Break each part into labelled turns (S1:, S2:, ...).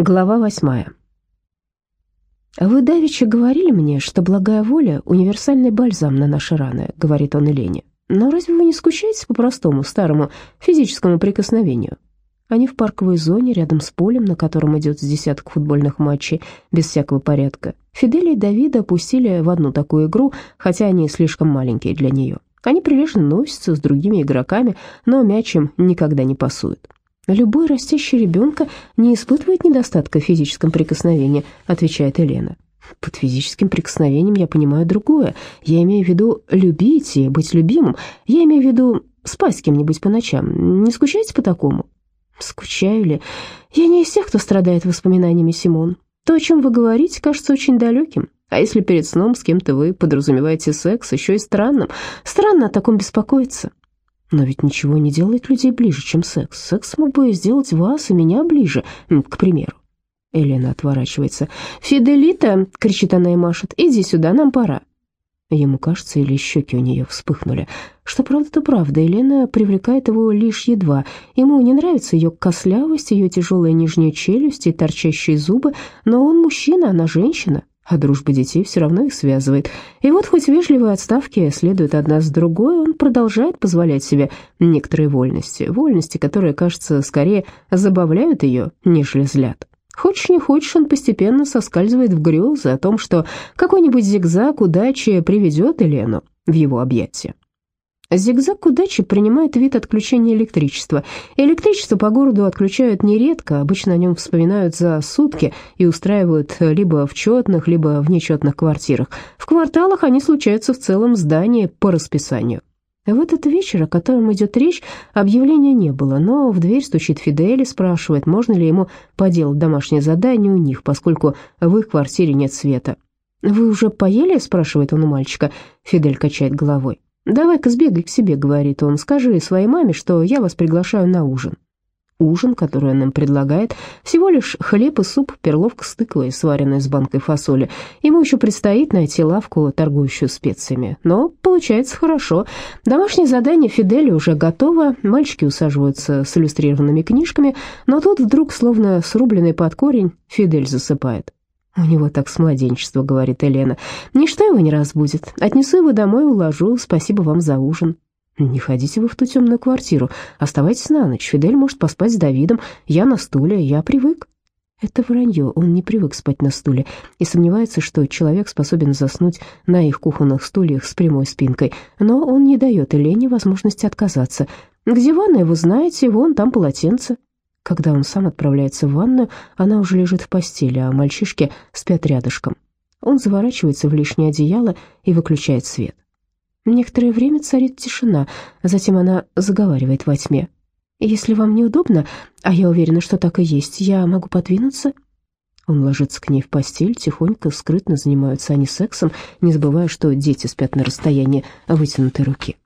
S1: Глава восьмая. «Вы давеча говорили мне, что благая воля — универсальный бальзам на наши раны», — говорит он Елене. «Но разве вы не скучаете по простому, старому физическому прикосновению?» Они в парковой зоне, рядом с полем, на котором идет с десяток футбольных матчей, без всякого порядка. Фиделя и Давида опустили в одну такую игру, хотя они слишком маленькие для нее. Они прилежно носятся с другими игроками, но мяч им никогда не пасуют. «Любой растящий ребенка не испытывает недостатка в физическом прикосновении», отвечает Елена. «Под физическим прикосновением я понимаю другое. Я имею в виду любить и быть любимым. Я имею в виду спать с кем-нибудь по ночам. Не скучаете по такому?» «Скучаю ли? Я не из тех, кто страдает воспоминаниями, Симон. То, о чем вы говорите, кажется очень далеким. А если перед сном с кем-то вы подразумеваете секс, еще и странным. Странно о таком беспокоиться. Но ведь ничего не делает людей ближе, чем секс. Секс мог бы сделать вас и меня ближе, к примеру. Елена отворачивается. «Фиделита!» — кричит она и машет. «Иди сюда, нам пора». Ему кажется, или щеки у нее вспыхнули. Что правда, то правда. Елена привлекает его лишь едва. Ему не нравится ее кослявость, ее тяжелая нижняя челюсть и торчащие зубы, но он мужчина, она женщина а дружба детей все равно их связывает. И вот хоть вежливые отставки следуют одна с другой, он продолжает позволять себе некоторые вольности, вольности, которые, кажется, скорее забавляют ее, нежели злят. Хочешь не хочешь, он постепенно соскальзывает в грезы о том, что какой-нибудь зигзаг удачи приведет Елену в его объятия. Зигзаг удачи принимает вид отключения электричества. Электричество по городу отключают нередко, обычно о нем вспоминают за сутки и устраивают либо в четных, либо в нечетных квартирах. В кварталах они случаются в целом здании по расписанию. В этот вечер, о котором идет речь, объявления не было, но в дверь стучит Фидель и спрашивает, можно ли ему поделать домашнее задание у них, поскольку в их квартире нет света. «Вы уже поели?» – спрашивает он у мальчика. Фидель качает головой. «Давай-ка сбегай к себе», — говорит он, — «скажи своей маме, что я вас приглашаю на ужин». Ужин, который он им предлагает, всего лишь хлеб и суп, перловка с тыквой, сваренная с банкой фасоли. Ему еще предстоит найти лавку, торгующую специями. Но получается хорошо. Домашнее задание Фидели уже готово, мальчики усаживаются с иллюстрированными книжками, но тут вдруг, словно срубленный под корень, Фидель засыпает. «У него так с младенчества», — говорит Елена. «Ничто его не разбудит. Отнесу его домой уложу. Спасибо вам за ужин». «Не ходите вы в ту темную квартиру. Оставайтесь на ночь. Фидель может поспать с Давидом. Я на стуле. Я привык». Это вранье, он не привык спать на стуле и сомневается, что человек способен заснуть на их кухонных стульях с прямой спинкой, но он не дает Елене возможности отказаться. «Где ванная, вы знаете, вон там полотенце». Когда он сам отправляется в ванную, она уже лежит в постели, а мальчишки спят рядышком. Он заворачивается в лишнее одеяло и выключает свет. Некоторое время царит тишина, затем она заговаривает во тьме. «Если вам неудобно, а я уверена, что так и есть, я могу подвинуться?» Он ложится к ней в постель, тихонько, скрытно занимаются они сексом, не забывая, что дети спят на расстоянии вытянутой руки.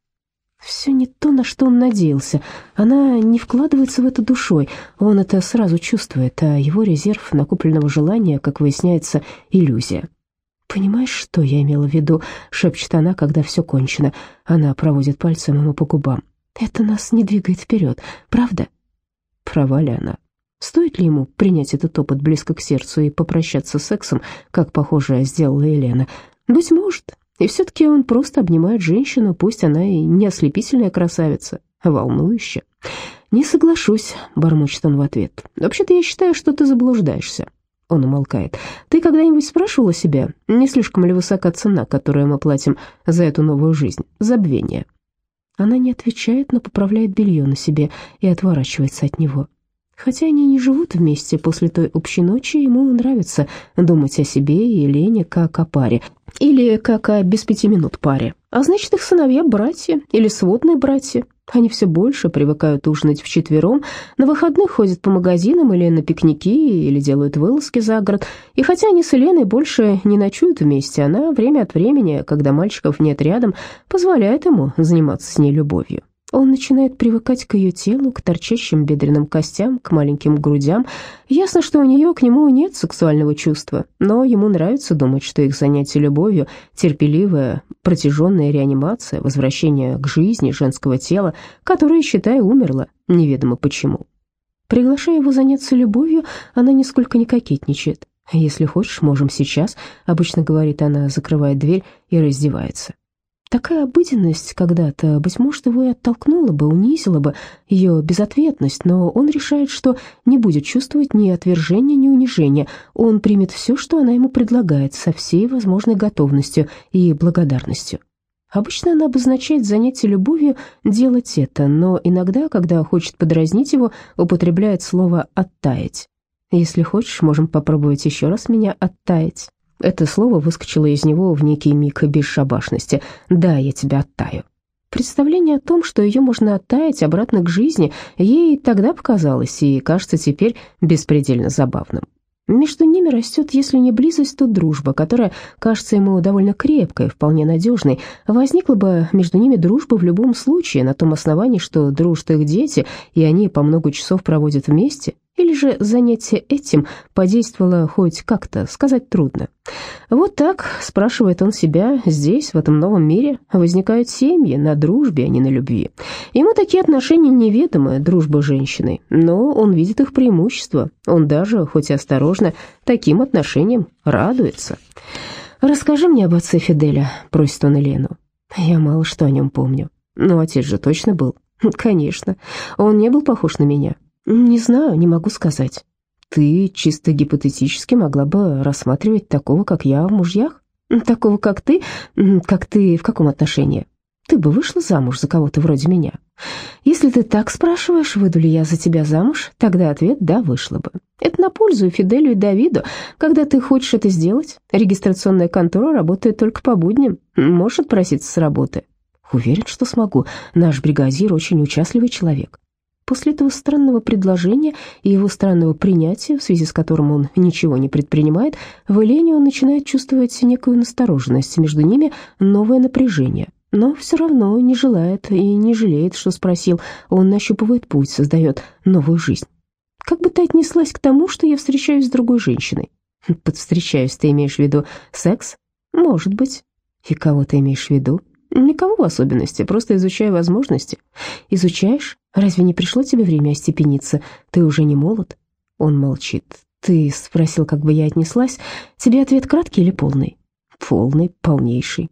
S1: Все не то, на что он надеялся. Она не вкладывается в это душой, он это сразу чувствует, а его резерв накопленного желания, как выясняется, иллюзия. «Понимаешь, что я имела в виду?» — шепчет она, когда все кончено. Она проводит пальцем ему по губам. «Это нас не двигает вперед, правда?» Права ли она? Стоит ли ему принять этот опыт близко к сердцу и попрощаться с сексом, как, похоже, сделала Елена? Быть может, и все-таки он просто обнимает женщину, пусть она и не ослепительная красавица, а волнующая. «Не соглашусь», — бормочет он в ответ. «Вообще-то я считаю, что ты заблуждаешься». Он умолкает. «Ты когда-нибудь спрашивала себя, не слишком ли высока цена, которую мы платим за эту новую жизнь? Забвение». Она не отвечает, но поправляет белье на себе и отворачивается от него. Хотя они не живут вместе после той общей ночи, ему нравится думать о себе и Лене как о паре, или как о без пяти минут паре. А значит, их сыновья братья или сводные братья. Они все больше привыкают ужинать вчетвером, на выходных ходят по магазинам или на пикники, или делают вылазки за город. И хотя они с Еленой больше не ночуют вместе, она время от времени, когда мальчиков нет рядом, позволяет ему заниматься с ней любовью. Он начинает привыкать к ее телу, к торчащим бедренным костям, к маленьким грудям. Ясно, что у нее к нему нет сексуального чувства, но ему нравится думать, что их занятие любовью, терпеливая, протяженная реанимация, возвращение к жизни женского тела, которое, считай, умерло, неведомо почему. Приглашая его заняться любовью, она нисколько не кокетничает. «Если хочешь, можем сейчас», — обычно говорит она, закрывает дверь и раздевается. Такая обыденность когда-то, быть может, его и оттолкнула бы, унизила бы ее безответность, но он решает, что не будет чувствовать ни отвержения, ни унижения. Он примет все, что она ему предлагает, со всей возможной готовностью и благодарностью. Обычно она обозначает занятие любовью делать это, но иногда, когда хочет подразнить его, употребляет слово «оттаять». «Если хочешь, можем попробовать еще раз меня оттаять». Это слово выскочило из него в некий миг бесшабашности. «Да, я тебя оттаю». Представление о том, что ее можно оттаять обратно к жизни, ей тогда показалось и кажется теперь беспредельно забавным. Между ними растет, если не близость, то дружба, которая кажется ему довольно крепкой, вполне надежной. Возникла бы между ними дружба в любом случае, на том основании, что дружат их дети, и они по много часов проводят вместе. Или же занятие этим подействовало хоть как-то, сказать трудно. Вот так, спрашивает он себя, здесь, в этом новом мире, возникают семьи на дружбе, а не на любви. Ему такие отношения неведомы, дружба с женщиной, но он видит их преимущество. Он даже, хоть и осторожно, таким отношениям радуется. «Расскажи мне об отце Фиделя», — просит он Елену. «Я мало что о нем помню. Но отец же точно был». «Конечно. Он не был похож на меня. «Не знаю, не могу сказать. Ты чисто гипотетически могла бы рассматривать такого, как я, в мужьях? Такого, как ты? Как ты в каком отношении? Ты бы вышла замуж за кого-то вроде меня? Если ты так спрашиваешь, выйду ли я за тебя замуж, тогда ответ «да, вышла бы». Это на пользу Фиделю, и Давиду. Когда ты хочешь это сделать, регистрационная контора работает только по будням. Можешь отпроситься с работы. Уверен, что смогу. Наш бригадир очень участливый человек. После этого странного предложения и его странного принятия, в связи с которым он ничего не предпринимает, в Элене он начинает чувствовать некую настороженность, между ними новое напряжение. Но все равно не желает и не жалеет, что спросил. Он нащупывает путь, создает новую жизнь. Как бы ты отнеслась к тому, что я встречаюсь с другой женщиной? Под встречаюсь ты имеешь в виду секс? Может быть. И кого ты имеешь в виду? Никого в особенности, просто изучаю возможности. Изучаешь? Разве не пришло тебе время остепениться? Ты уже не молод?» Он молчит. «Ты спросил, как бы я отнеслась. Тебе ответ краткий или полный?» «Полный, полнейший».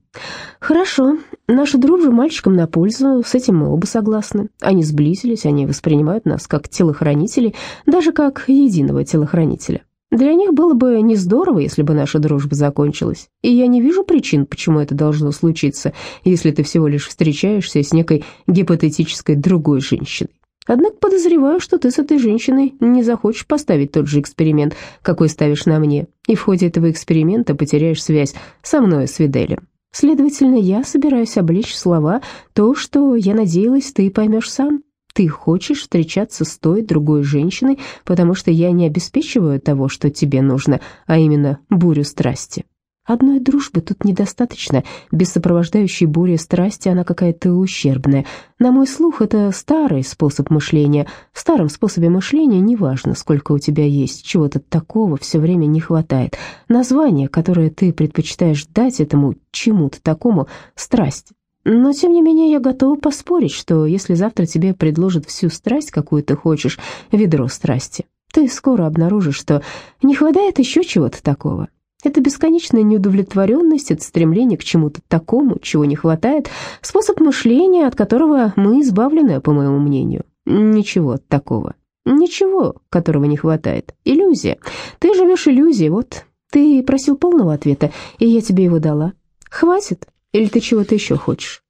S1: «Хорошо. Наша дружба мальчикам на пользу, с этим мы оба согласны. Они сблизились, они воспринимают нас как телохранителей, даже как единого телохранителя. Для них было бы не здорово, если бы наша дружба закончилась, и я не вижу причин, почему это должно случиться, если ты всего лишь встречаешься с некой гипотетической другой женщиной. Однако подозреваю, что ты с этой женщиной не захочешь поставить тот же эксперимент, какой ставишь на мне, и в ходе этого эксперимента потеряешь связь со мной, с Виделем. Следовательно, я собираюсь облечь слова то, что, я надеялась, ты поймешь сам. Ты хочешь встречаться с той другой женщиной, потому что я не обеспечиваю того, что тебе нужно, а именно бурю страсти. Одной дружбы тут недостаточно, без сопровождающей бури страсти она какая-то ущербная. На мой слух, это старый способ мышления. В старом способе мышления неважно, сколько у тебя есть, чего-то такого все время не хватает. Название, которое ты предпочитаешь дать этому чему-то такому, страсть. Но, тем не менее, я готова поспорить, что если завтра тебе предложат всю страсть, какую ты хочешь, ведро страсти, ты скоро обнаружишь, что не хватает еще чего-то такого. Это бесконечная неудовлетворенность, это стремление к чему-то такому, чего не хватает, способ мышления, от которого мы избавлены, по моему мнению. Ничего такого. Ничего, которого не хватает. Иллюзия. Ты живешь иллюзией, вот. Ты просил полного ответа, и я тебе его дала. Хватит. Или ты чего-то еще хочешь?»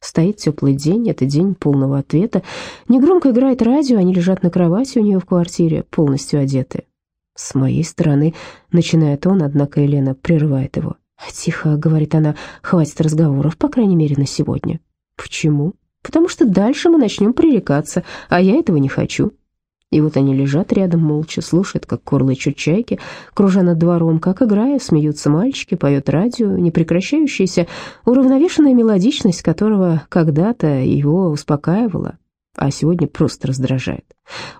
S1: Стоит теплый день, это день полного ответа. Негромко играет радио, они лежат на кровати у нее в квартире, полностью одеты. С моей стороны, начинает он, однако Елена прерывает его. «Тихо», — говорит она, — «хватит разговоров, по крайней мере, на сегодня». «Почему?» «Потому что дальше мы начнем пререкаться, а я этого не хочу». И вот они лежат рядом молча, слушают, как курлычут чайки, кружа над двором, как играя, смеются мальчики, поет радио, непрекращающаяся уравновешенная мелодичность которого когда-то его успокаивала, а сегодня просто раздражает.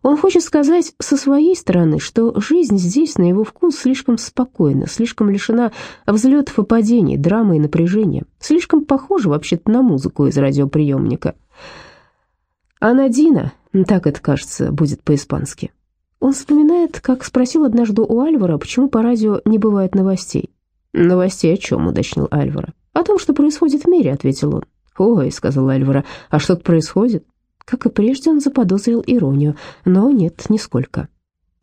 S1: Он хочет сказать со своей стороны, что жизнь здесь, на его вкус, слишком спокойна, слишком лишена взлетов и падений, драмы и напряжения, слишком похожа вообще-то на музыку из радиоприемника. Анадина, так это, кажется, будет по-испански. Он вспоминает, как спросил однажды у Альвара, почему по радио не бывает новостей. «Новостей о чем?» — уточнил Альвара. «О том, что происходит в мире», — ответил он. «Ой», — сказал Альвара, — «а что-то происходит?» Как и прежде, он заподозрил иронию, но нет, нисколько.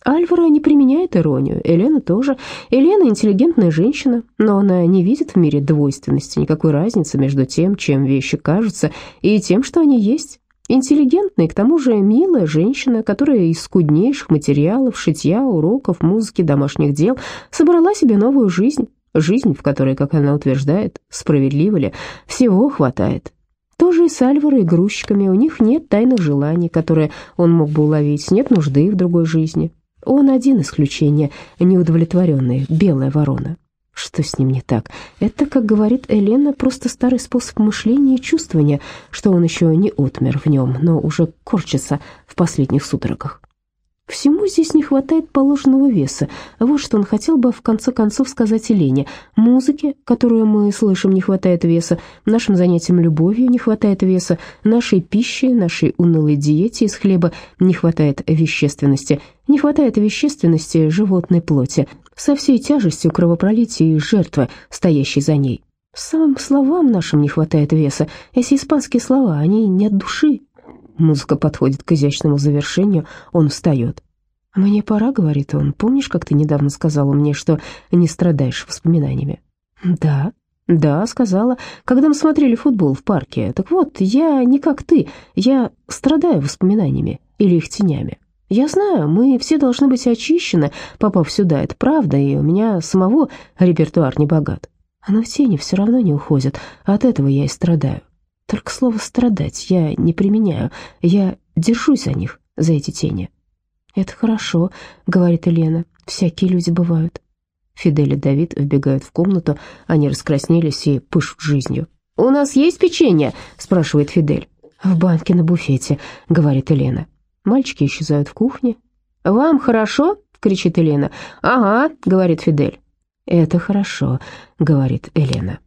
S1: Альвара не применяет иронию, Елена тоже. Елена интеллигентная женщина, но она не видит в мире двойственности, никакой разницы между тем, чем вещи кажутся, и тем, что они есть. Интеллигентная, к тому же милая женщина, которая из скуднейших материалов, шитья, уроков, музыки, домашних дел собрала себе новую жизнь. Жизнь, в которой, как она утверждает, справедливо ли, всего хватает. Тоже и с Альваро и грузчиками, у них нет тайных желаний, которые он мог бы уловить, нет нужды в другой жизни. Он один исключение, неудовлетворенный, белая ворона. Что с ним не так? Это, как говорит Елена, просто старый способ мышления и чувствования, что он еще не отмер в нем, но уже корчится в последних судорогах. Всему здесь не хватает положенного веса. Вот что он хотел бы в конце концов сказать Елене. Музыке, которую мы слышим, не хватает веса, нашим занятиям любовью не хватает веса, нашей пище, нашей унылой диете из хлеба не хватает вещественности, не хватает вещественности животной плоти, со всей тяжестью кровопролития и жертвы, стоящей за ней. Самым словам нашим не хватает веса. Эти испанские слова, они не от души, Музыка подходит к изящному завершению, он встает. «Мне пора», — говорит он. «Помнишь, как ты недавно сказала мне, что не страдаешь воспоминаниями?» «Да, да», — сказала, когда мы смотрели футбол в парке. «Так вот, я не как ты, я страдаю воспоминаниями или их тенями. Я знаю, мы все должны быть очищены, попав сюда, это правда, и у меня самого репертуар не богат. Но тени все равно не уходят, от этого я и страдаю. Только слово «страдать» я не применяю, я держусь за них, за эти тени. «Это хорошо», — говорит Елена, — «всякие люди бывают». Фидель и Давид вбегают в комнату, они раскраснелись и пышут жизнью. «У нас есть печенье?» — спрашивает Фидель. «В банке на буфете», — говорит Елена. Мальчики исчезают в кухне. «Вам хорошо?» — кричит Елена. «Ага», — говорит Фидель. «Это хорошо», — говорит Елена.